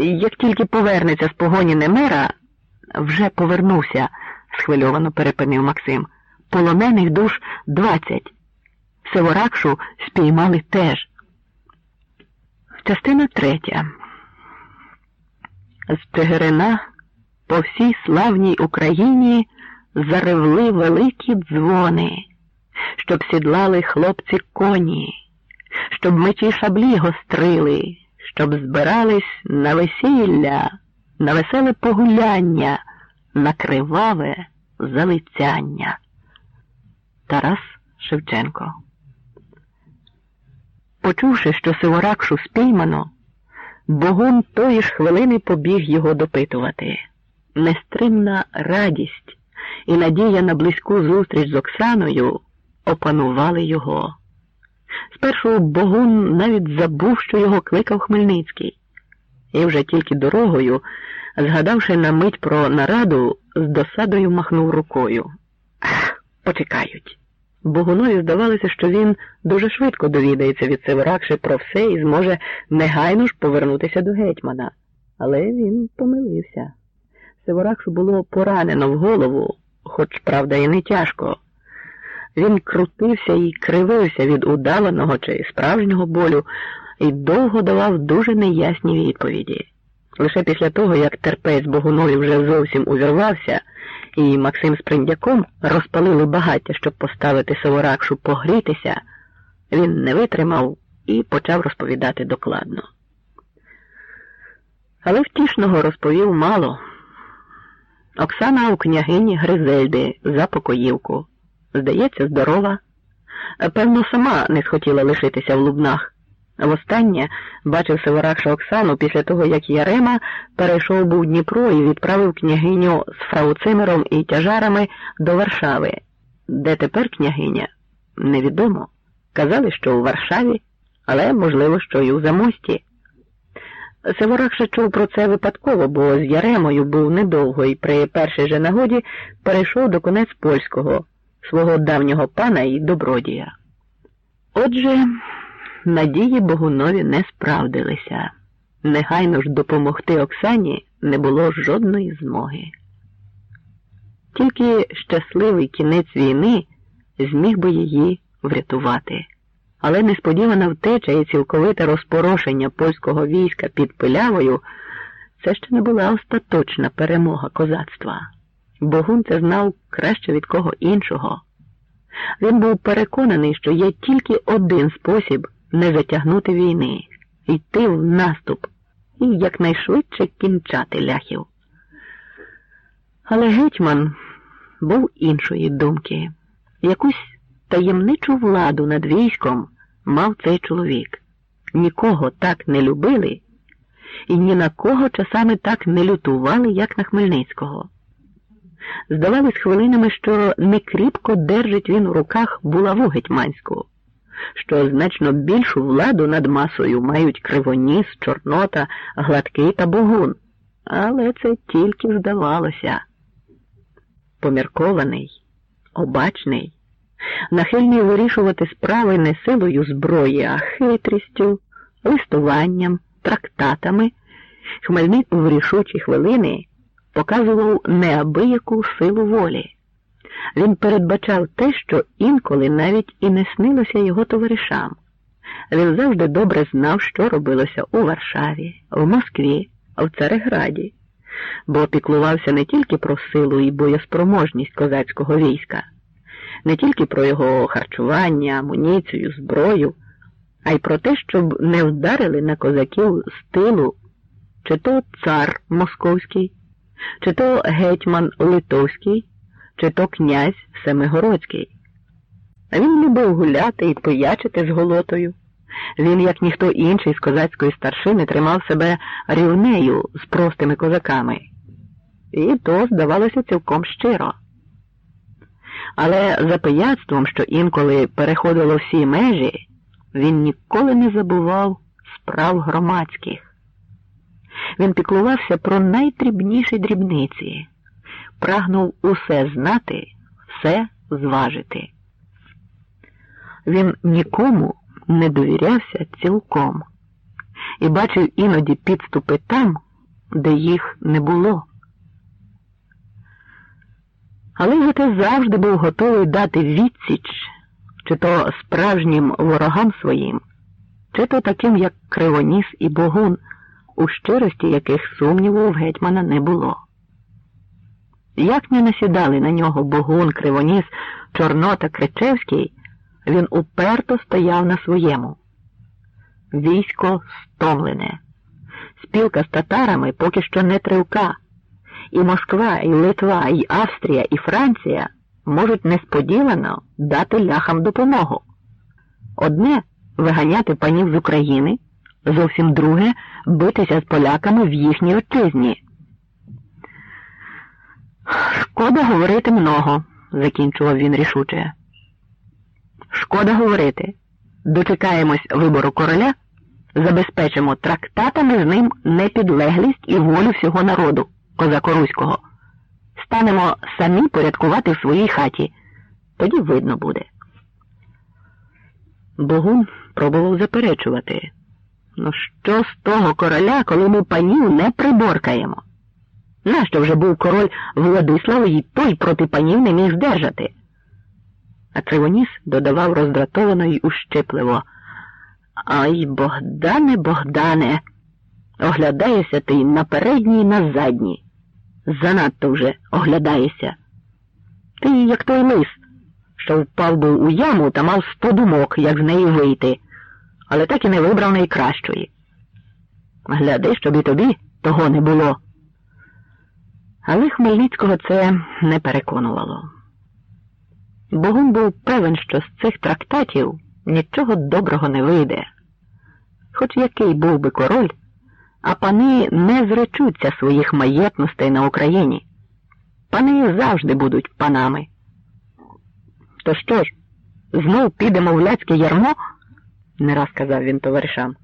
Як тільки повернеться з погоні Немера, вже повернувся, схвильовано перепинив Максим. Полонених душ двадцять. Севоракшу спіймали теж. Частина третя. З Тегерина по всій славній Україні заревли великі дзвони, щоб сідлали хлопці коні, щоб мечі шаблі гострили, щоб збирались на весілля, на веселе погуляння, на криваве залицяння. Тарас Шевченко. Почувши, що Сиворакшу спіймано, Богун тої ж хвилини побіг його допитувати. Нестримна радість і надія на близьку зустріч з Оксаною опанували його. Спершу Богун навіть забув, що його кликав Хмельницький, і вже тільки дорогою, згадавши на мить про нараду, з досадою махнув рукою. Ах, почекають. Богунові здавалося, що він дуже швидко довідається від Северакши про все і зможе негайно ж повернутися до гетьмана. Але він помилився. Севоракшу було поранено в голову, хоч, правда, і не тяжко. Він крутився і кривився від удаленого чи справжнього болю і довго давав дуже неясні відповіді. Лише після того, як терпець Богунові вже зовсім увірвався, і Максим з Приндяком розпалили багаття, щоб поставити Саворакшу погрітися, він не витримав і почав розповідати докладно. Але втішного розповів мало. Оксана у княгині Гризельди за покоївку. Здається, здорова. Певно, сама не схотіла лишитися в Лубнах. Востаннє бачив Северакша Оксану після того, як Ярема перейшов був Дніпро і відправив княгиню з фрауцимером і тяжарами до Варшави. Де тепер княгиня? Невідомо. Казали, що у Варшаві, але, можливо, що й у Замості. Севоракша чув про це випадково, бо з Яремою був недовго і при першій же нагоді перейшов до конець польського, свого давнього пана і добродія. Отже, надії Богунові не справдилися. Негайно ж допомогти Оксані не було жодної змоги. Тільки щасливий кінець війни зміг би її врятувати. Але несподівана втеча і цілковите розпорошення польського війська під пилявою це ще не була остаточна перемога козацтва. Богун це знав краще від кого іншого. Він був переконаний, що є тільки один спосіб не затягнути війни, йти в наступ і якнайшвидше кінчати ляхів. Але гетьман був іншої думки. Якусь таємничу владу над військом мав цей чоловік. Нікого так не любили і ні на кого часами так не лютували, як на Хмельницького. Здавалось хвилинами, що некріпко держить він у руках булаву гетьманську, що значно більшу владу над масою мають кривоніс, Чорнота, Гладкий та Богун. Але це тільки здавалося. Поміркований, обачний, нахильний вирішувати справи не силою зброї, а хитрістю, листуванням, трактатами, Хмельник в рішучі хвилини показував неабияку силу волі. Він передбачав те, що інколи навіть і не снилося його товаришам. Він завжди добре знав, що робилося у Варшаві, в Москві, в Цареграді, бо піклувався не тільки про силу і боєспроможність козацького війська, не тільки про його харчування, амуніцію, зброю, а й про те, щоб не вдарили на козаків з тилу, чи то цар московський, чи то гетьман Литовський, чи то князь Семигородський. Він любив гуляти і пиячити з голотою. Він, як ніхто інший з козацької старшини, тримав себе рівнею з простими козаками. І то здавалося цілком щиро. Але за пияцтвом, що інколи переходило всі межі, він ніколи не забував справ громадських. Він піклувався про найдрібніші дрібниці, прагнув усе знати, все зважити. Він нікому не довірявся цілком і бачив іноді підступи там, де їх не було. Але зате завжди був готовий дати відсіч, чи то справжнім ворогам своїм, чи то таким, як Кривоніс і Богун, у щирості яких сумніву в гетьмана не було. Як не насідали на нього Богун, Кривоніс, Чорнота, Кричевський, він уперто стояв на своєму. Військо стомлене. Спілка з татарами поки що не тривка, і Москва, і Литва, і Австрія, і Франція можуть несподівано дати ляхам допомогу. Одне виганяти панів з України, зовсім друге битися з поляками в їхній отчизні. Шкода говорити много, закінчував він рішуче. Шкода говорити. Дочекаємось вибору короля, забезпечимо трактатами з ним непідлеглість і волю всього народу, козакоруського. Станемо самі порядкувати в своїй хаті. Тоді видно буде. Богун пробував заперечувати. Ну, що з того короля, коли ми панів не приборкаємо? Нащо вже був король Владислав і той проти панів не міг здержати? А Кривоніс додавав роздратовано й ущипливо. Ай, Богдане, Богдане, оглядаєшся ти на передній і на задній. Занадто вже оглядаєшся. Ти, як той лис, що впав був у яму та мав сто думок, як з неї вийти, але так і не вибрав найкращої. Гляди, щоб і тобі того не було. Але Хмельницького це не переконувало. Богун був певен, що з цих трактатів нічого доброго не вийде. Хоч який був би король, а пани не зречуться своїх маєтностей на Україні. Пани завжди будуть панами. То що ж, знов підемо в ляцьке ярмо? Не раз казав він товаришам.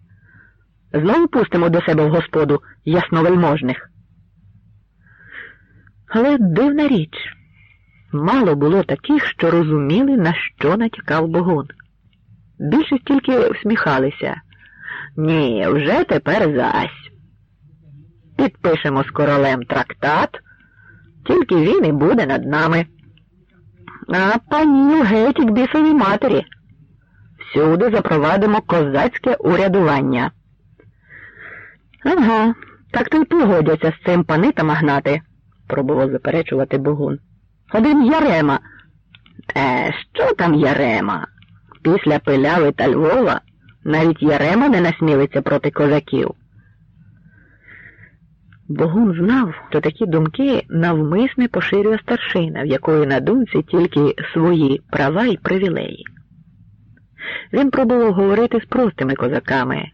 Знову пустимо до себе в господу ясновельможних. Але дивна річ, мало було таких, що розуміли, на що натякав Богун. Більшість тільки всміхалися. Ні, вже тепер зась. Підпишемо з королем трактат, тільки він і буде над нами. А панів геть к бісовій матері. Всюди запровадимо козацьке урядування. Ага, так то й погодяться з цим пани та магнати пробував заперечувати Богун. Один Ярема. Е, що там Ярема? Після пиляви та Львова навіть Ярема не насмілиться проти козаків. Богун знав, що такі думки навмисне поширює старшина, в якої на думці тільки свої права і привілеї. Він пробував говорити з простими козаками,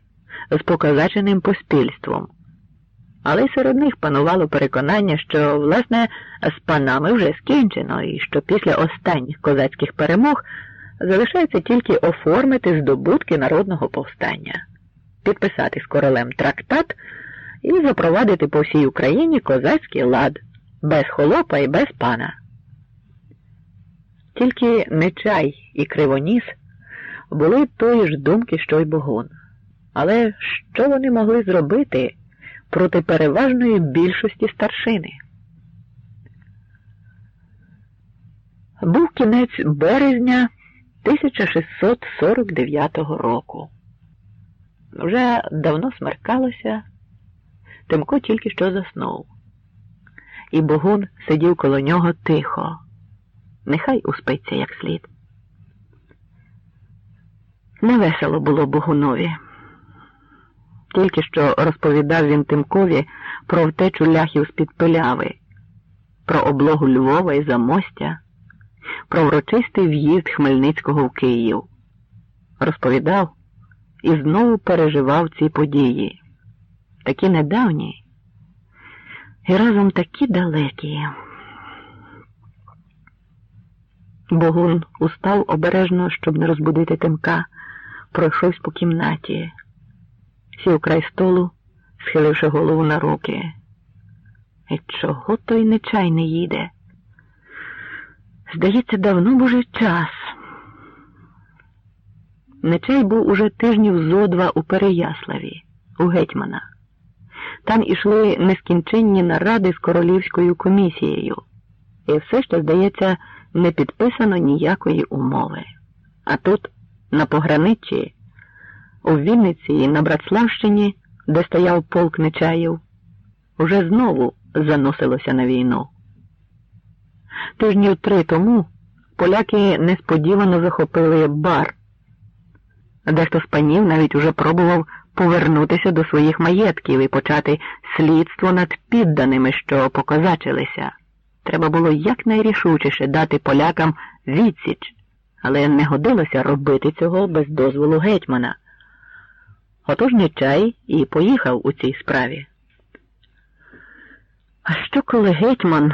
з показаченим поспільством але серед них панувало переконання, що, власне, з панами вже скінчено, і що після останніх козацьких перемог залишається тільки оформити здобутки народного повстання, підписати з королем трактат і запровадити по всій Україні козацький лад, без холопа і без пана. Тільки Нечай і Кривоніс були тої ж думки, що й Богун. Але що вони могли зробити? проти переважної більшості старшини. Був кінець березня 1649 року. Вже давно смеркалося, Тимко тільки що заснув, і Богун сидів коло нього тихо, нехай успиться як слід. Невесело було Богунові. Тільки що розповідав він Тимкові про втечу ляхів з-під пиляви, про облогу Львова і Замостя, про врочистий в'їзд Хмельницького в Київ. Розповідав і знову переживав ці події, такі недавні і разом такі далекі. Богун устав обережно, щоб не розбудити Тимка, пройшовся по кімнаті сів край столу, схиливши голову на руки. І чого той нечай не їде? Здається, давно б уже час. Нечай був уже тижнів зо два у Переяславі, у гетьмана. там ішли нескінченні наради з королівською комісією, і все ще, здається, не підписано ніякої умови. А тут, на пограниччі, у Вінниці і на Братславщині, де стояв полк Нечаїв, уже знову заносилося на війну. Тижнів три тому поляки несподівано захопили бар. Дехто з панів навіть уже пробував повернутися до своїх маєтків і почати слідство над підданими, що покозачилися. Треба було якнайрішучіше дати полякам відсіч, але не годилося робити цього без дозволу гетьмана. Отож Нечай і поїхав у цій справі. А що коли гетьман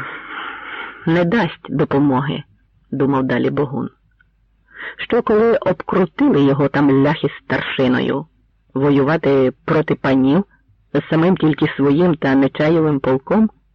не дасть допомоги, думав далі Богун. Що коли обкрутили його там ляхи старшиною, воювати проти панів з самим тільки своїм та Нечаєвим полком?